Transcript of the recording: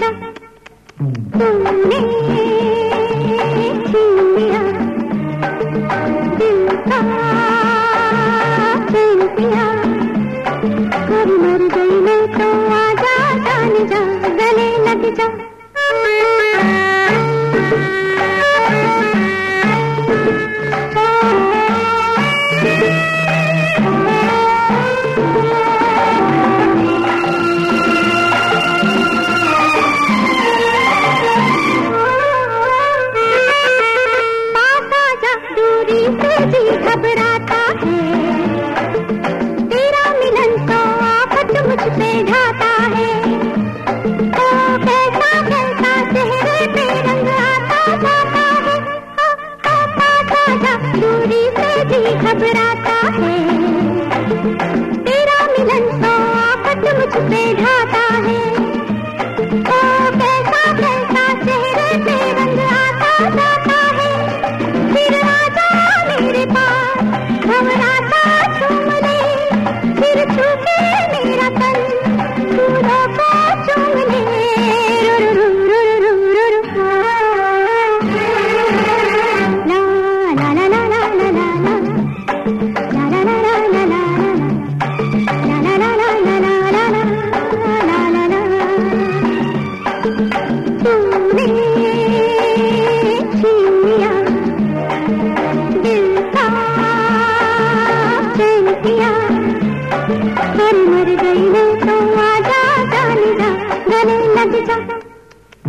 जा तुमने छीन लिया दिल का छीन लिया कर मर गई मैं तो आजा जान जा, गले लग जा। तेरा मिलन तो आफत मुझसे ढाता है। ओ कैसा कैसा चेहरे पे रंग आता जाता